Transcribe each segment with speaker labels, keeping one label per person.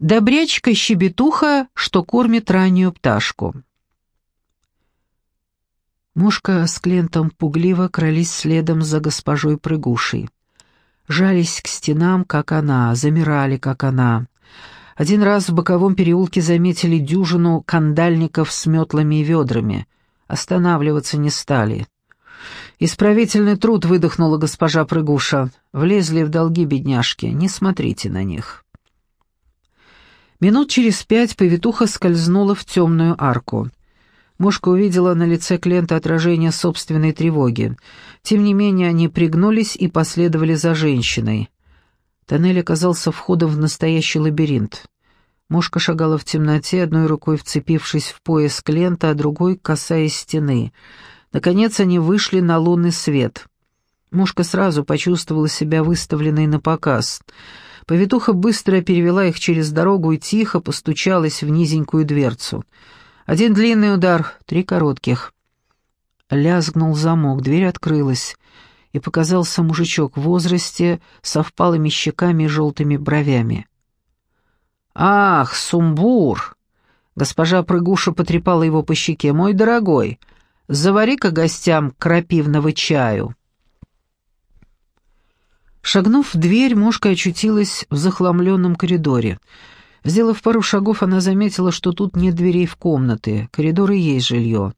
Speaker 1: Добрячка-щебетуха, что кормит раннюю пташку. Мушка с Клентом пугливо крались следом за госпожой Прыгушей. Жались к стенам, как она, замирали, как она. Один раз в боковом переулке заметили дюжину кандальников с метлами и ведрами. Останавливаться не стали. «Исправительный труд», — выдохнула госпожа Прыгуша. «Влезли в долги бедняжки, не смотрите на них». Минут через пять повитуха скользнула в темную арку. Мушка увидела на лице Клента отражение собственной тревоги. Тем не менее, они пригнулись и последовали за женщиной. Тоннель оказался входом в настоящий лабиринт. Мушка шагала в темноте, одной рукой вцепившись в пояс Клента, а другой касаясь стены. Наконец они вышли на лунный свет. Мушка сразу почувствовала себя выставленной на показ. Повитуха быстро перевела их через дорогу и тихо постучалась в низенькую дверцу — один длинный удар, три коротких. Лязгнул замок, дверь открылась, и показался мужичок в возрасте со впалыми щеками и желтыми бровями. «Ах, сумбур!» Госпожа Прыгуша потрепала его по щеке. «Мой дорогой, завари-ка гостям крапивного чаю». Шагнув в дверь, мушка очутилась в захламленном коридоре — Сделав пару шагов, она заметила, что тут нет дверей в комнаты, коридоры есть жилье.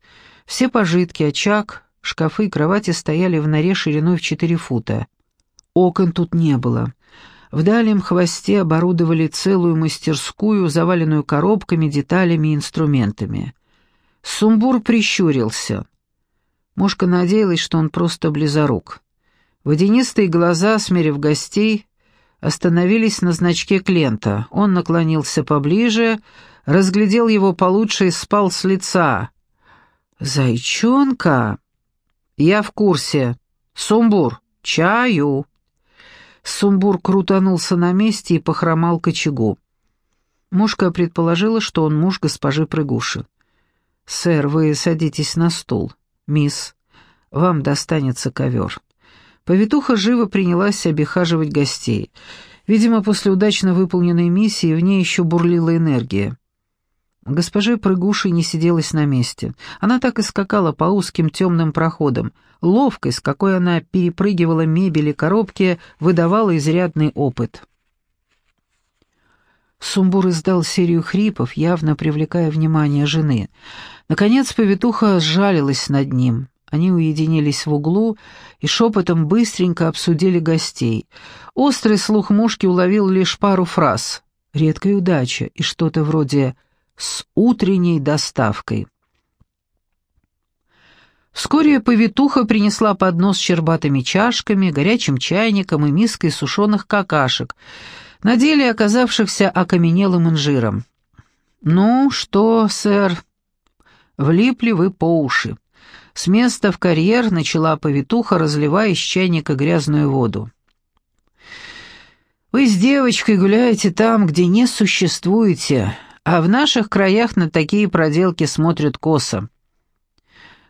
Speaker 1: Все пожитки, очаг, шкафы и кровати стояли в норе шириной в четыре фута. Окон тут не было. В дальнем хвосте оборудовали целую мастерскую, заваленную коробками, деталями и инструментами. Сумбур прищурился. Мушка надеялась, что он просто близорук. Водянистые глаза, смерив гостей, остановились на значке Клента. Он наклонился поближе, разглядел его получше и спал с лица. «Зайчонка!» «Я в курсе. Сумбур, чаю!» Сумбур крутанулся на месте и похромал к очагу. Мушка предположила, что он муж госпожи Прыгуши. «Сэр, вы садитесь на стул. Мисс, вам достанется ковер». Повитуха живо принялась обихаживать гостей. Видимо, после удачно выполненной миссии в ней еще бурлила энергия. Госпоже Прыгушей не сиделась на месте. Она так и скакала по узким темным проходам. Ловкость, какой она перепрыгивала мебели, коробки, выдавала изрядный опыт. Сумбур издал серию хрипов, явно привлекая внимание жены. Наконец повитуха сжалилась над ним. Они уединились в углу и шепотом быстренько обсудили гостей. Острый слух мушки уловил лишь пару фраз. Редкая удача и что-то вроде «с утренней доставкой». Вскоре повитуха принесла поднос с щербатыми чашками, горячим чайником и миской сушеных какашек, на деле оказавшихся окаменелым инжиром. «Ну что, сэр, влипли вы по уши. С места в карьер начала повитуха, разливая из чайника грязную воду. «Вы с девочкой гуляете там, где не существуете, а в наших краях на такие проделки смотрят косо.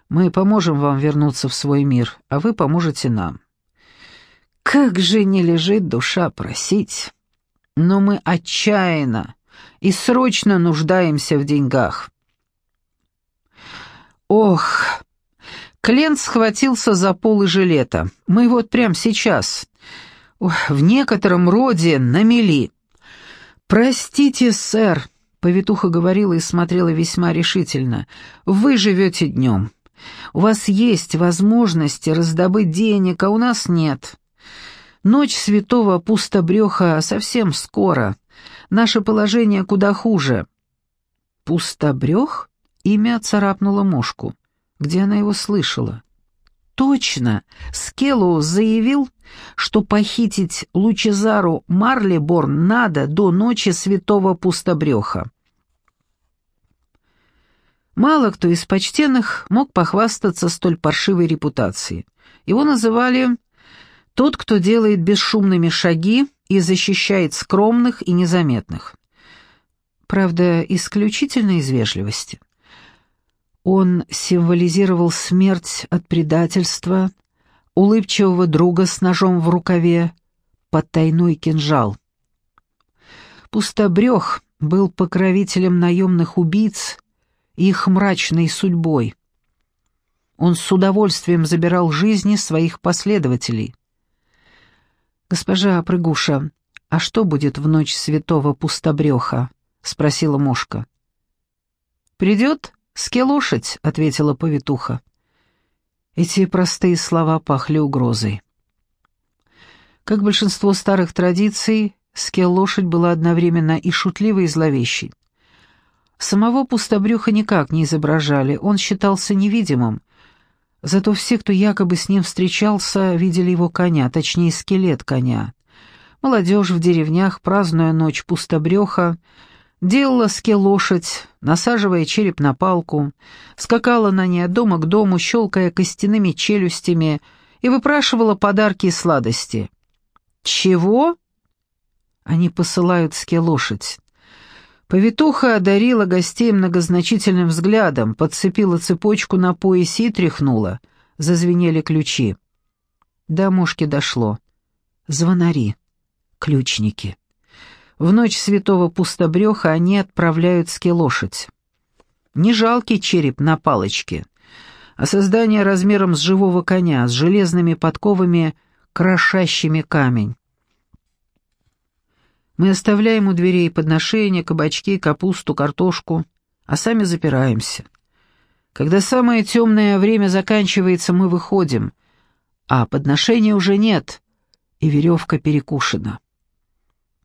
Speaker 1: Мы поможем вам вернуться в свой мир, а вы поможете нам. Как же не лежит душа просить, но мы отчаянно и срочно нуждаемся в деньгах». «Ох!» Клент схватился за полы жилета. Мы вот прямо сейчас. в некотором роде намели. «Простите, сэр», — повитуха говорила и смотрела весьма решительно, — «вы живете днем. У вас есть возможности раздобыть денег, а у нас нет. Ночь святого пустобреха совсем скоро. Наше положение куда хуже». «Пустобрех?» — имя царапнуло мушку. Где она его слышала? Точно, Скеллоу заявил, что похитить Лучезару Марлиборн надо до ночи святого пустобреха. Мало кто из почтенных мог похвастаться столь паршивой репутацией. Его называли «тот, кто делает бесшумными шаги и защищает скромных и незаметных». Правда, исключительно из вежливости. Он символизировал смерть от предательства, улыбчивого друга с ножом в рукаве, потайной кинжал. Пустобрех был покровителем наемных убийц и их мрачной судьбой. Он с удовольствием забирал жизни своих последователей. «Госпожа Прыгуша, а что будет в ночь святого пустобреха?» — спросила Мошка. «Придет ски лошадь», — ответила повитуха. Эти простые слова пахли угрозой. Как большинство старых традиций, скел-лошадь была одновременно и шутливой, и зловещей. Самого пустобрюха никак не изображали, он считался невидимым. Зато все, кто якобы с ним встречался, видели его коня, точнее скелет коня. Молодежь в деревнях, празднуя ночь пустобреха, делала скел-лошадь, насаживая череп на палку, скакала на ней от дома к дому, щелкая костяными челюстями и выпрашивала подарки и сладости. «Чего?» Они посылают скел-лошадь. Повитуха одарила гостей многозначительным взглядом, подцепила цепочку на поясе и тряхнула. Зазвенели ключи. До мушки дошло. Звонари. Ключники. В ночь святого пустобреха они отправляют ски лошадь. Не жалкий череп на палочке, а создание размером с живого коня, с железными подковами, крошащими камень. Мы оставляем у дверей подношения, кабачки, капусту, картошку, а сами запираемся. Когда самое темное время заканчивается, мы выходим, а подношения уже нет, и веревка перекушена.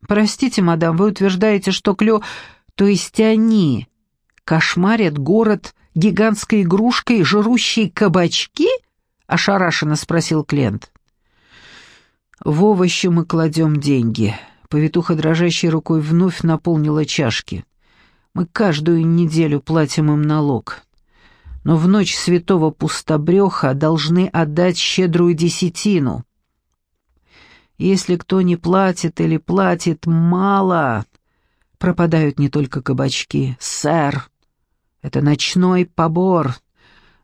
Speaker 1: Простите, мадам, вы утверждаете, что клё... То есть они кошмарят город гигантской игрушкой, жрущей кабачки? Ошарашенно спросил клиент. В овощи мы кладем деньги. Повитуха дрожащей рукой вновь наполнила чашки. Мы каждую неделю платим им налог. Но в ночь святого пустобреха должны отдать щедрую десятину. Если кто не платит или платит мало, пропадают не только кабачки. Сэр, это ночной побор.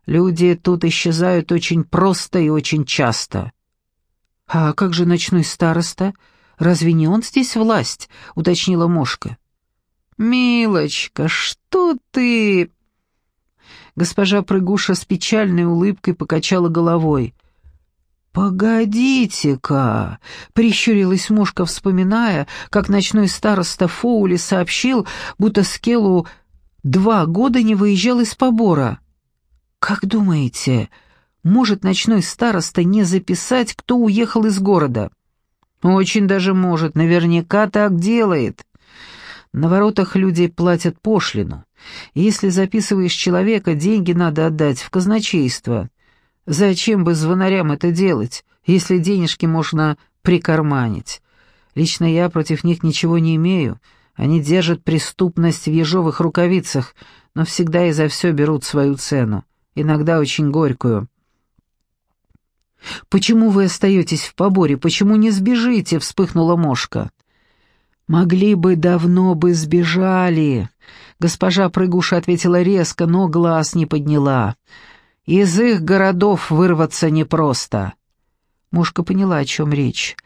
Speaker 1: Люди тут исчезают очень просто и очень часто. А как же ночной староста? — Разве не он здесь власть?» — уточнила Мошка. «Милочка, что ты...» Госпожа Прыгуша с печальной улыбкой покачала головой. «Погодите-ка!» — прищурилась мушка, вспоминая, как ночной староста Фоули сообщил, будто Скеллу два года не выезжал из побора. «Как думаете, может ночной староста не записать, кто уехал из города?» Очень даже может, наверняка так делает. На воротах люди платят пошлину. Если записываешь человека, деньги надо отдать в казначейство. Зачем бы звонарям это делать, если денежки можно прикарманить? Лично я против них ничего не имею. Они держат преступность в ежовых рукавицах, но всегда и за все берут свою цену, иногда очень горькую. «Почему вы остаетесь в поборе? Почему не сбежите?» — вспыхнула мошка. «Могли бы, давно бы сбежали», — госпожа Прыгуша ответила резко, но глаз не подняла. «Из их городов вырваться непросто». Мушка поняла, о чем речь.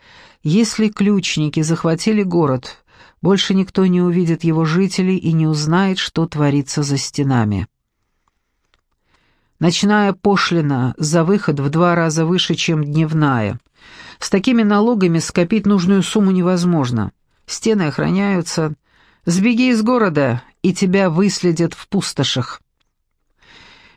Speaker 1: «Если ключники захватили город, больше никто не увидит его жителей и не узнает, что творится за стенами». Ночная пошлина за выход в два раза выше, чем дневная. С такими налогами скопить нужную сумму невозможно. Стены охраняются. Сбеги из города, и тебя выследят в пустошах.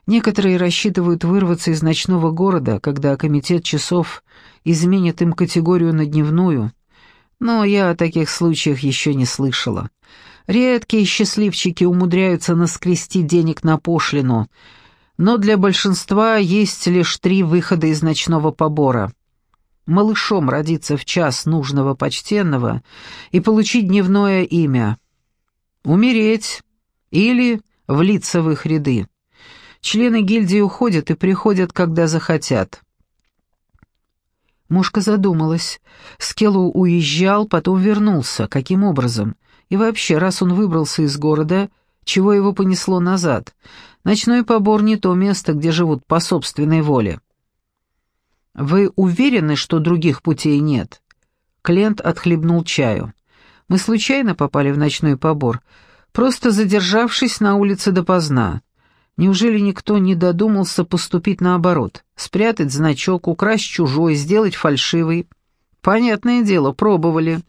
Speaker 1: Некоторые рассчитывают вырваться из ночного города, когда комитет часов изменит им категорию на дневную. Но я о таких случаях еще не слышала. Редкие счастливчики умудряются наскрести денег на пошлину — но для большинства есть лишь три выхода из ночного побора. Малышом родиться в час нужного почтенного и получить дневное имя. Умереть или влиться в их ряды. Члены гильдии уходят и приходят, когда захотят. Мушка задумалась. Скеллу уезжал, потом вернулся. Каким образом? И вообще, раз он выбрался из города, чего его понесло назад? Ночной побор не то место, где живут по собственной воле. Вы уверены, что других путей нет? Клиент отхлебнул чаю. Мы случайно попали в ночной побор, просто задержавшись на улице допоздна. Неужели никто не додумался поступить наоборот? Спрятать значок, украсть чужой, сделать фальшивый? Понятное дело, пробовали.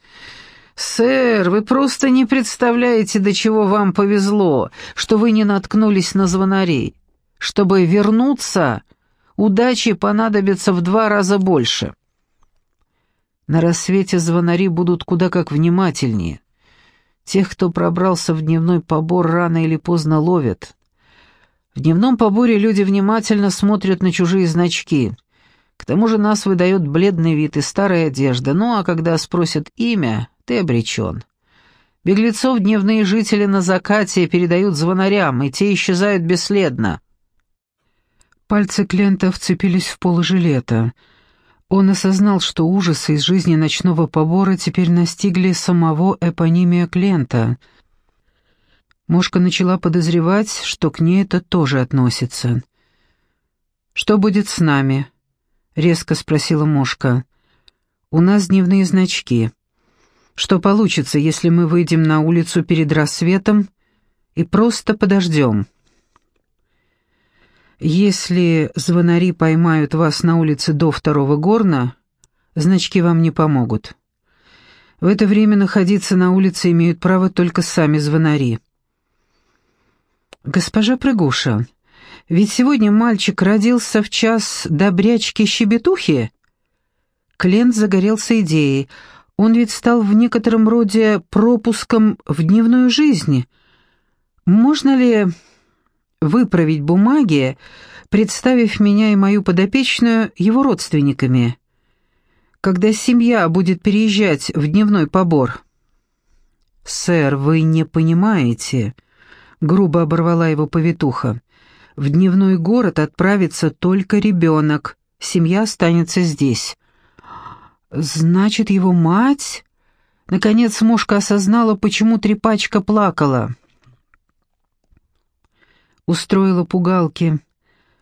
Speaker 1: «Сэр, вы просто не представляете, до чего вам повезло, что вы не наткнулись на звонарей. Чтобы вернуться, удачи понадобится в два раза больше». На рассвете звонари будут куда как внимательнее. Тех, кто пробрался в дневной побор, рано или поздно ловят. В дневном поборе люди внимательно смотрят на чужие значки. К тому же нас выдает бледный вид и старая одежда, ну а когда спросят имя, ты обречен. Беглецов дневные жители на закате передают звонарям, и те исчезают бесследно. Пальцы Клента вцепились в полы жилета. Он осознал, что ужасы из жизни ночного побора теперь настигли самого эпонимия Клента — Мошка начала подозревать, что к ней это тоже относится. «Что будет с нами?» — резко спросила Мошка. «У нас дневные значки. Что получится, если мы выйдем на улицу перед рассветом и просто подождем?» «Если звонари поймают вас на улице до второго горна, значки вам не помогут. В это время находиться на улице имеют право только сами звонари». «Госпожа Прыгуша, ведь сегодня мальчик родился в час добрячки-щебетухи?» Клент загорелся идеей. Он ведь стал в некотором роде пропуском в дневную жизнь. Можно ли выправить бумаги, представив меня и мою подопечную его родственниками, когда семья будет переезжать в дневной побор? «Сэр, вы не понимаете», грубо оборвала его повитуха. «В дневной город отправится только ребенок. Семья останется здесь». «Значит, его мать...» Наконец мушка осознала, почему трепачка плакала. Устроила пугалки,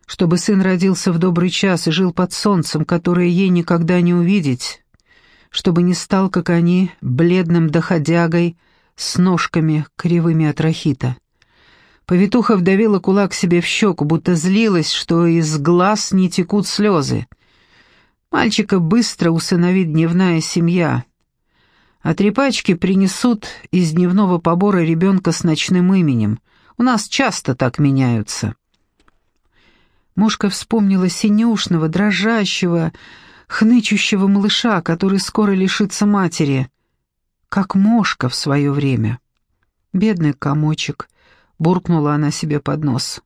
Speaker 1: чтобы сын родился в добрый час и жил под солнцем, которое ей никогда не увидеть, чтобы не стал, как они, бледным доходягой с ножками кривыми от рахита. Повитуха вдавила кулак себе в щеку, будто злилась, что из глаз не текут слезы. Мальчика быстро усыновит дневная семья. А трепачки принесут из дневного побора ребенка с ночным именем. У нас часто так меняются. Мушка вспомнила синюшного, дрожащего, хнычущего малыша, который скоро лишится матери. Как мошка в свое время. Бедный комочек — буркнула она себе под нос.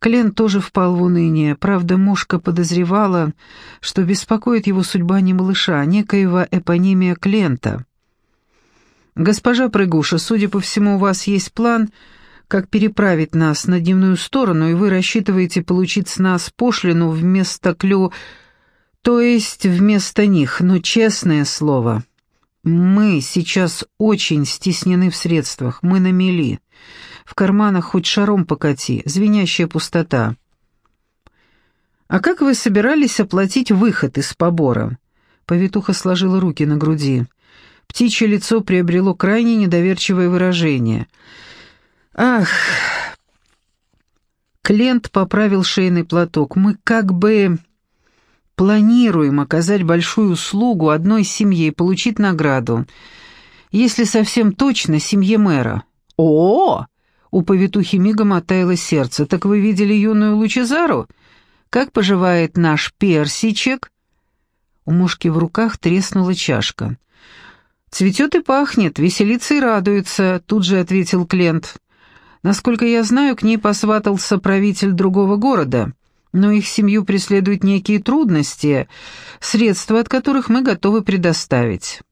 Speaker 1: Клен тоже впал в уныние. Правда, мушка подозревала, что беспокоит его судьба не малыша, а некоего эпонимия Клента. «Госпожа Прыгуша, судя по всему, у вас есть план, как переправить нас на дневную сторону, и вы рассчитываете получить с нас пошлину вместо клю... то есть вместо них, но честное слово...» Мы сейчас очень стеснены в средствах, мы на мели. В карманах хоть шаром покати, звенящая пустота. А как вы собирались оплатить выход из побора? Повитуха сложила руки на груди. Птичье лицо приобрело крайне недоверчивое выражение. Ах, Клент поправил шейный платок. Мы как бы Планируем оказать большую услугу одной семье и получить награду. Если совсем точно, семье мэра. О, -о, -о У повитухи мигом оттаяло сердце. Так вы видели юную Лучезару? Как поживает наш персичек? У мушки в руках треснула чашка. «Цветет и пахнет, веселится и радуется», — тут же ответил Клент. «Насколько я знаю, к ней посватался правитель другого города но их семью преследуют некие трудности, средства от которых мы готовы предоставить».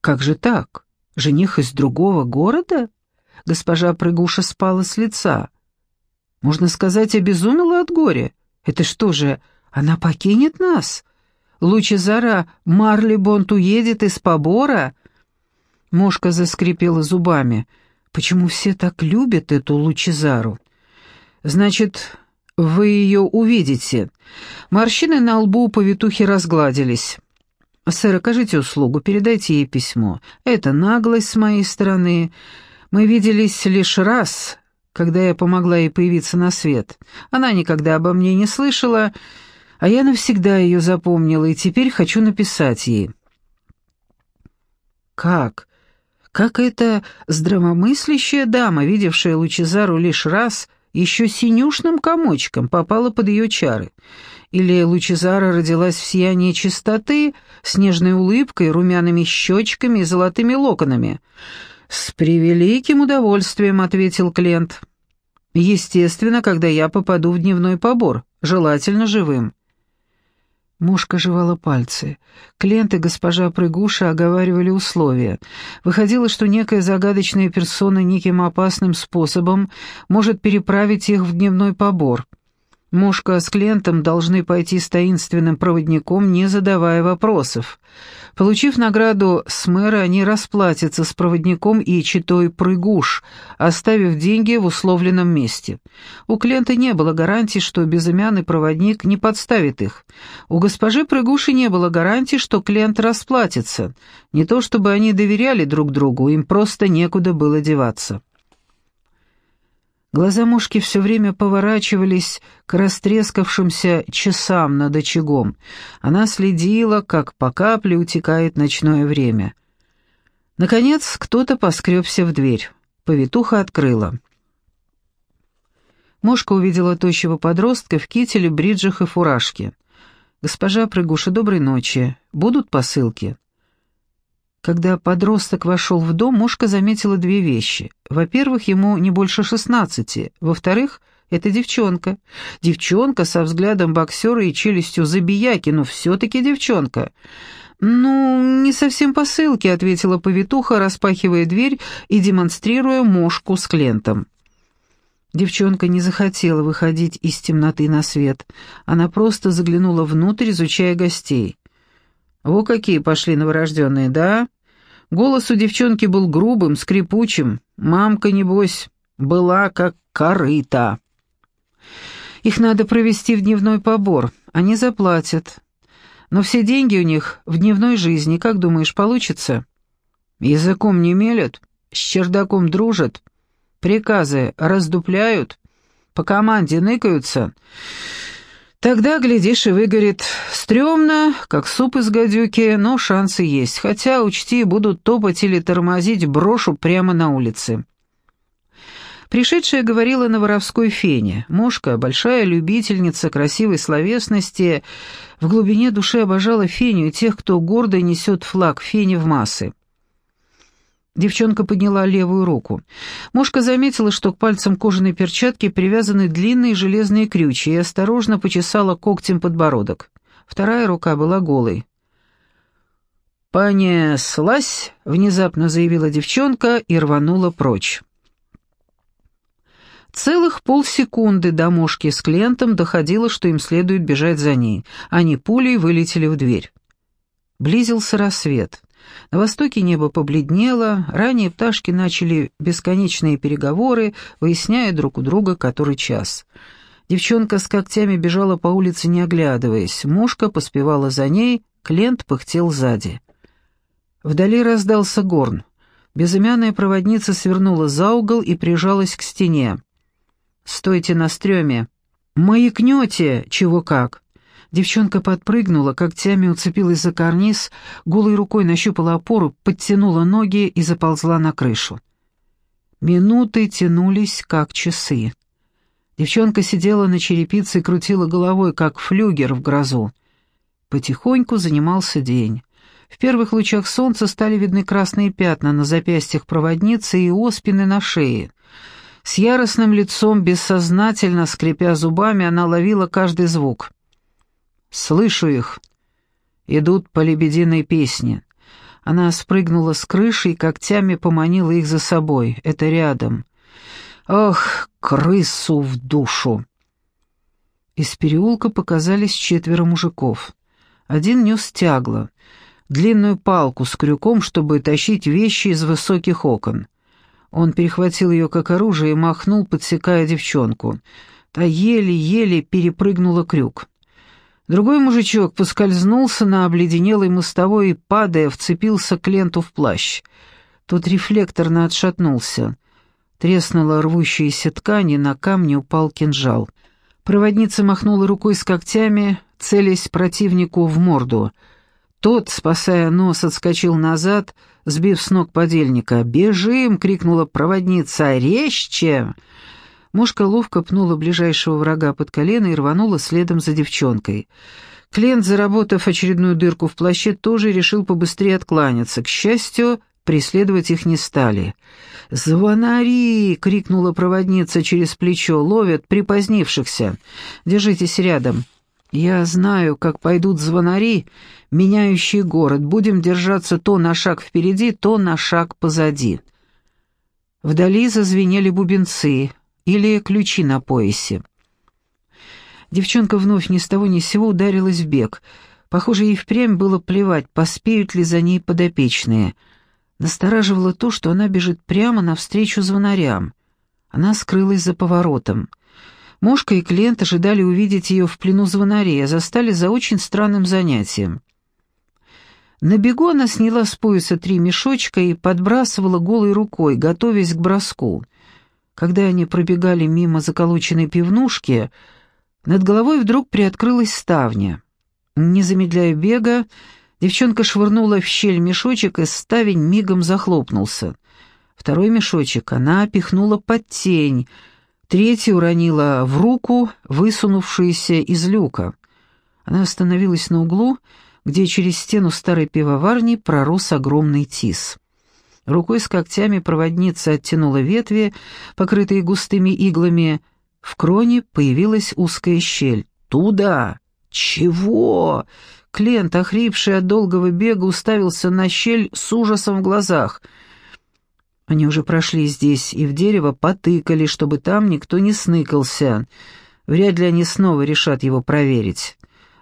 Speaker 1: «Как же так? Жених из другого города?» Госпожа Прыгуша спала с лица. «Можно сказать, обезумела от горя. Это что же, она покинет нас? Лучезара Марлибонт уедет из побора?» Мошка заскрипела зубами. «Почему все так любят эту Лучезару?» «Значит, вы ее увидите». Морщины на лбу повитухи разгладились. «Сэр, окажите услугу, передайте ей письмо. Это наглость с моей стороны. Мы виделись лишь раз, когда я помогла ей появиться на свет. Она никогда обо мне не слышала, а я навсегда ее запомнила, и теперь хочу написать ей». «Как? Как эта здравомыслящая дама, видевшая Лучезару лишь раз, еще синюшным комочком попала под ее чары?» Или Лучезара родилась в сиянии чистоты, с нежной улыбкой, румяными щечками и золотыми локонами? «С превеликим удовольствием», — ответил Клент. «Естественно, когда я попаду в дневной побор, желательно живым». Мушка жевала пальцы. Клент и госпожа Прыгуша оговаривали условия. Выходило, что некая загадочная персона неким опасным способом может переправить их в дневной побор — Мушка с клиентом должны пойти с таинственным проводником, не задавая вопросов. Получив награду с мэра, они расплатятся с проводником и читой прыгуш, оставив деньги в условленном месте. У клиента не было гарантии, что безымянный проводник не подставит их. У госпожи прыгуши не было гарантии, что клиент расплатится. Не то чтобы они доверяли друг другу, им просто некуда было деваться. Глаза мушки все время поворачивались к растрескавшимся часам над очагом. Она следила, как по капле утекает ночное время. Наконец, кто-то поскребся в дверь. Повитуха открыла. Мушка увидела тощего подростка в кителе, бриджах и фуражке. «Госпожа Прыгуша, доброй ночи. Будут посылки?» Когда подросток вошел в дом, мушка заметила две вещи. Во-первых, ему не больше шестнадцати. Во-вторых, это девчонка. Девчонка со взглядом боксера и челюстью забияки, но все-таки девчонка. «Ну, не совсем посылки», — ответила повитуха, распахивая дверь и демонстрируя мошку с клентом. Девчонка не захотела выходить из темноты на свет. Она просто заглянула внутрь, изучая гостей. «Во какие пошли новорожденные, да?» Голос у девчонки был грубым, скрипучим. Мамка, небось, была как корыта. «Их надо провести в дневной побор. Они заплатят. Но все деньги у них в дневной жизни. Как думаешь, получится?» «Языком не мелят, с чердаком дружат, приказы раздупляют, по команде ныкаются». Тогда, глядишь, и выгорит. Стремно, как суп из гадюки, но шансы есть. Хотя, учти, будут топать или тормозить брошу прямо на улице. Пришедшая говорила на воровской фене. Мошка, большая любительница красивой словесности, в глубине души обожала феню и тех, кто гордо несет флаг фени в массы. Девчонка подняла левую руку. Мошка заметила, что к пальцам кожаной перчатки привязаны длинные железные крючья и осторожно почесала когтем подбородок. Вторая рука была голой. «Понеслась!» — внезапно заявила девчонка и рванула прочь. Целых полсекунды до мушки с клиентом доходило, что им следует бежать за ней. Они пулей вылетели в дверь. Близился рассвет. На востоке небо побледнело, ранее пташки начали бесконечные переговоры, выясняя друг у друга который час. Девчонка с когтями бежала по улице, не оглядываясь. Мушка поспевала за ней, Клент пыхтел сзади. Вдали раздался горн. Безымянная проводница свернула за угол и прижалась к стене. «Стойте на стреме!» «Маякнете, чего как!» Девчонка подпрыгнула, когтями уцепилась за карниз, голой рукой нащупала опору, подтянула ноги и заползла на крышу. Минуты тянулись, как часы. Девчонка сидела на черепице и крутила головой, как флюгер в грозу. Потихоньку занимался день. В первых лучах солнца стали видны красные пятна на запястьях проводницы и оспины на шее. С яростным лицом, бессознательно скрипя зубами, она ловила каждый звук. «Слышу их. Идут по лебединой песне». Она спрыгнула с крыши и когтями поманила их за собой. Это рядом. «Ох, крысу в душу!» Из переулка показались четверо мужиков. Один нес тягло, длинную палку с крюком, чтобы тащить вещи из высоких окон. Он перехватил ее как оружие и махнул, подсекая девчонку. Та еле-еле перепрыгнула крюк. Другой мужичок поскользнулся на обледенелой мостовой и, падая, вцепился к ленту в плащ. Тот рефлекторно отшатнулся. Треснула рвущаяся ткань, и на камне упал кинжал. Проводница махнула рукой с когтями, целясь противнику в морду. Тот, спасая нос, отскочил назад, сбив с ног подельника. «Бежим!» — крикнула проводница. «Резче!» Мушка ловко пнула ближайшего врага под колено и рванула следом за девчонкой. Клиент, заработав очередную дырку в плаще, тоже решил побыстрее откланяться. К счастью, преследовать их не стали. «Звонари!» — крикнула проводница через плечо. «Ловят припозднившихся. Держитесь рядом». «Я знаю, как пойдут звонари, меняющие город. Будем держаться то на шаг впереди, то на шаг позади». Вдали зазвенели бубенцы или ключи на поясе. Девчонка вновь ни с того ни с сего ударилась в бег. Похоже, ей впрямь было плевать, поспеют ли за ней подопечные. Настораживало то, что она бежит прямо навстречу звонарям. Она скрылась за поворотом. Мошка и клиент ожидали увидеть ее в плену звонарей, а застали за очень странным занятием. На бегу она сняла с пояса три мешочка и подбрасывала голой рукой, готовясь к броску. Когда они пробегали мимо заколоченной пивнушки, над головой вдруг приоткрылась ставня. Не замедляя бега, девчонка швырнула в щель мешочек, и ставень мигом захлопнулся. Второй мешочек она пихнула под тень, третий уронила в руку, высунувшуюся из люка. Она остановилась на углу, где через стену старой пивоварни пророс огромный тис. Рукой с когтями проводница оттянула ветви, покрытые густыми иглами. В кроне появилась узкая щель. «Туда!» «Чего?» Клиент, охрипший от долгого бега, уставился на щель с ужасом в глазах. Они уже прошли здесь и в дерево потыкали, чтобы там никто не сныкался. Вряд ли они снова решат его проверить.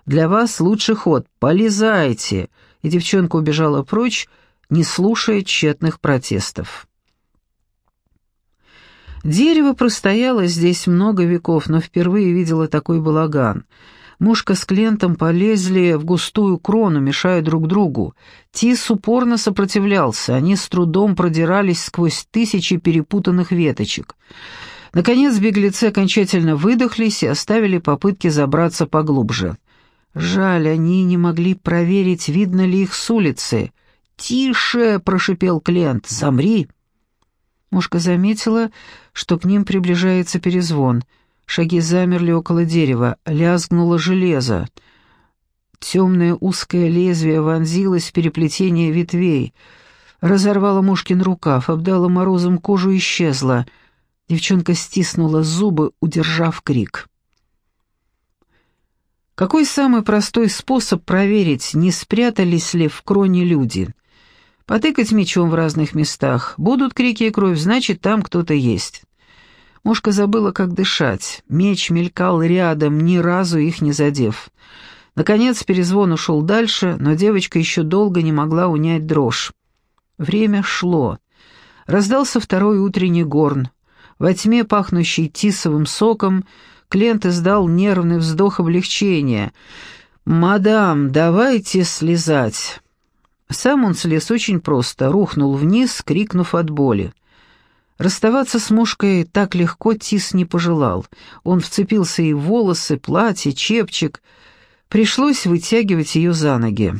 Speaker 1: «Для вас лучший ход. Полезайте!» И девчонка убежала прочь, не слушая тщетных протестов. Дерево простояло здесь много веков, но впервые видела такой балаган. Мушка с Клентом полезли в густую крону, мешая друг другу. Тис упорно сопротивлялся, они с трудом продирались сквозь тысячи перепутанных веточек. Наконец беглецы окончательно выдохлись и оставили попытки забраться поглубже. Жаль, они не могли проверить, видно ли их с улицы — «Тише!» — прошипел Клент. «Замри!» Мушка заметила, что к ним приближается перезвон. Шаги замерли около дерева, лязгнуло железо. Темное узкое лезвие вонзилось в переплетение ветвей. Разорвало Мушкин рукав, обдало морозом кожу и исчезла. Девчонка стиснула зубы, удержав крик. Какой самый простой способ проверить, не спрятались ли в кроне люди? Потыкать мечом в разных местах. Будут крики и кровь, значит, там кто-то есть. Мушка забыла, как дышать. Меч мелькал рядом, ни разу их не задев. Наконец перезвон ушел дальше, но девочка еще долго не могла унять дрожь. Время шло. Раздался второй утренний горн. Во тьме, пахнущей тисовым соком, Клент издал нервный вздох облегчения. «Мадам, давайте слезать». Сам он слез очень просто, рухнул вниз, крикнув от боли. Расставаться с мушкой так легко Тис не пожелал. Он вцепился и в волосы, платье, чепчик. Пришлось вытягивать ее за ноги.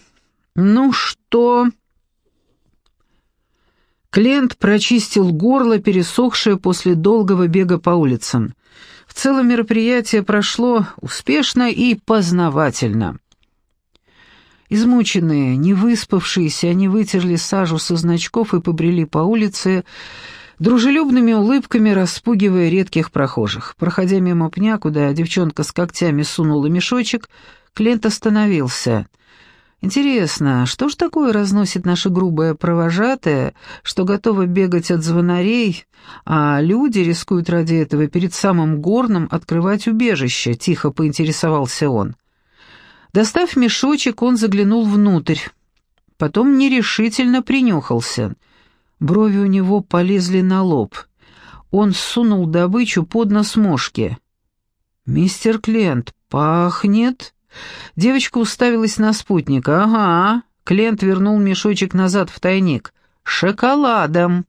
Speaker 1: «Ну что?» Клент прочистил горло, пересохшее после долгого бега по улицам. В целом мероприятие прошло успешно и познавательно. Измученные, не выспавшиеся, они вытерли сажу со значков и побрели по улице, дружелюбными улыбками распугивая редких прохожих. Проходя мимо пня, куда девчонка с когтями сунула мешочек, Клент остановился. «Интересно, что ж такое разносит наша грубая провожатая, что готова бегать от звонарей, а люди рискуют ради этого перед самым горном открывать убежище?» — тихо поинтересовался он. Достав мешочек, он заглянул внутрь. Потом нерешительно принюхался. Брови у него полезли на лоб. Он сунул добычу под нос мошки. «Мистер Клент, пахнет...» Девочка уставилась на спутника. «Ага». Клиент вернул мешочек назад в тайник. «Шоколадом».